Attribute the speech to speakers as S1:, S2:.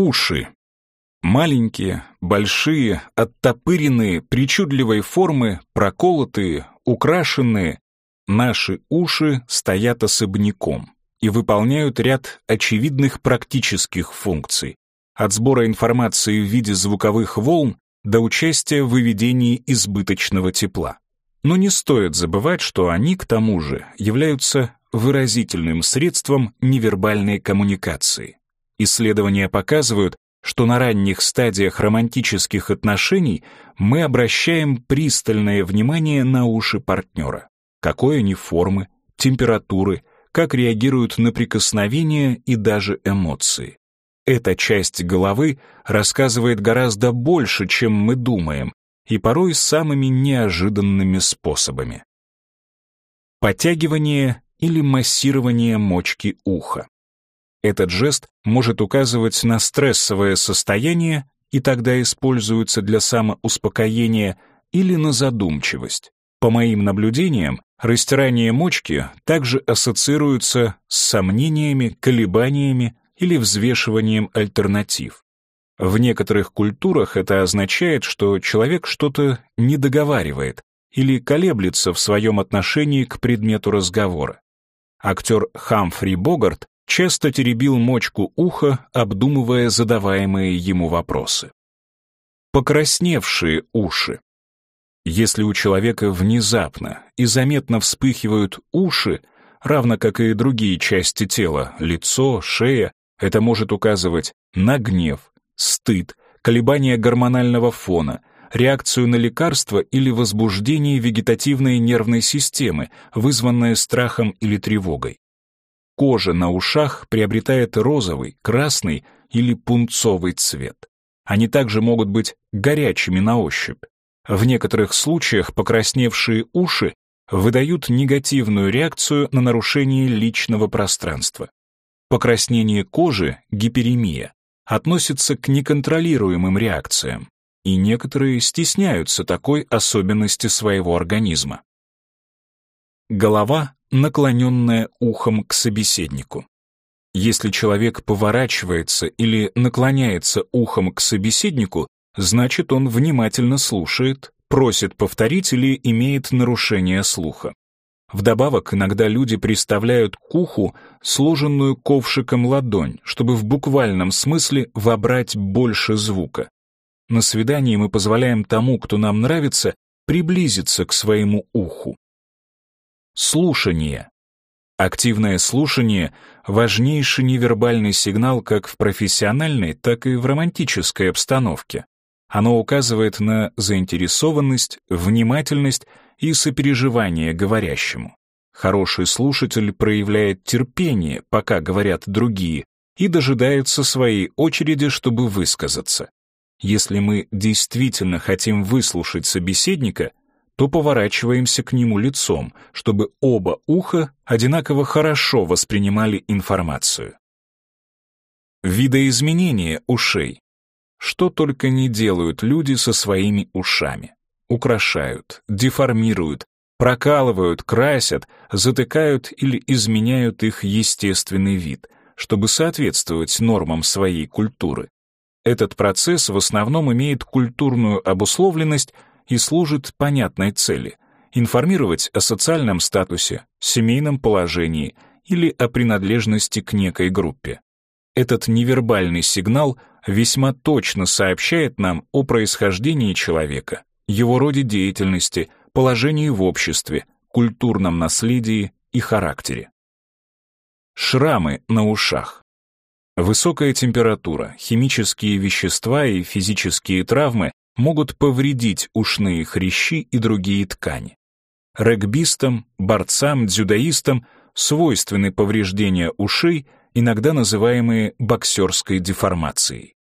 S1: Уши. Маленькие, большие, оттопыренные, причудливой формы, проколотые, украшенные. Наши уши стоят особняком и выполняют ряд очевидных практических функций, от сбора информации в виде звуковых волн до участия в выведении избыточного тепла. Но не стоит забывать, что они, к тому же, являются выразительным средством невербальной коммуникации. Исследования показывают, что на ранних стадиях романтических отношений мы обращаем пристальное внимание на уши партнера. Какой они формы, температуры, как реагируют на прикосновения и даже эмоции. Эта часть головы рассказывает гораздо больше, чем мы думаем, и порой самыми неожиданными способами. Подтягивание или массирование мочки уха. Этот жест может указывать на стрессовое состояние и тогда используется для самоуспокоения или на задумчивость. По моим наблюдениям, растирание мочки также ассоциируется с сомнениями, колебаниями или взвешиванием альтернатив. В некоторых культурах это означает, что человек что-то не договаривает или колеблется в своем отношении к предмету разговора. Актер Хамфри Богарт часто теребил мочку уха, обдумывая задаваемые ему вопросы. Покрасневшие уши. Если у человека внезапно и заметно вспыхивают уши, равно как и другие части тела, лицо, шея, это может указывать на гнев, стыд, колебания гормонального фона, реакцию на лекарство или возбуждение вегетативной нервной системы, вызванное страхом или тревогой. Кожа на ушах приобретает розовый, красный или пунцовый цвет. Они также могут быть горячими на ощупь. В некоторых случаях покрасневшие уши выдают негативную реакцию на нарушение личного пространства. Покраснение кожи, гиперемия, относится к неконтролируемым реакциям, и некоторые стесняются такой особенности своего организма. Голова, наклоненная ухом к собеседнику. Если человек поворачивается или наклоняется ухом к собеседнику, значит он внимательно слушает, просит повторить или имеет нарушение слуха. Вдобавок, иногда люди приставляют к уху сложенную ковшиком ладонь, чтобы в буквальном смысле вобрать больше звука. На свидании мы позволяем тому, кто нам нравится, приблизиться к своему уху. Слушание. Активное слушание — важнейший невербальный сигнал как в профессиональной, так и в романтической обстановке. Оно указывает на заинтересованность, внимательность и сопереживание говорящему. Хороший слушатель проявляет терпение, пока говорят другие, и дожидается своей очереди, чтобы высказаться. Если мы действительно хотим выслушать собеседника, то поворачиваемся к нему лицом, чтобы оба уха одинаково хорошо воспринимали информацию. Видоизменение ушей. Что только не делают люди со своими ушами украшают, деформируют, прокалывают, красят, затыкают или изменяют их естественный вид, чтобы соответствовать нормам своей культуры. Этот процесс в основном имеет культурную обусловленность и служит понятной цели — информировать о социальном статусе, семейном положении или о принадлежности к некой группе. Этот невербальный сигнал весьма точно сообщает нам о происхождении человека, его роде деятельности, положении в обществе, культурном наследии и характере. Шрамы на ушах. Высокая температура, химические вещества и физические травмы могут повредить ушные хрящи и другие ткани. Регбистам, борцам, дзюдоистам свойственны повреждения ушей, иногда называемые боксерской деформацией.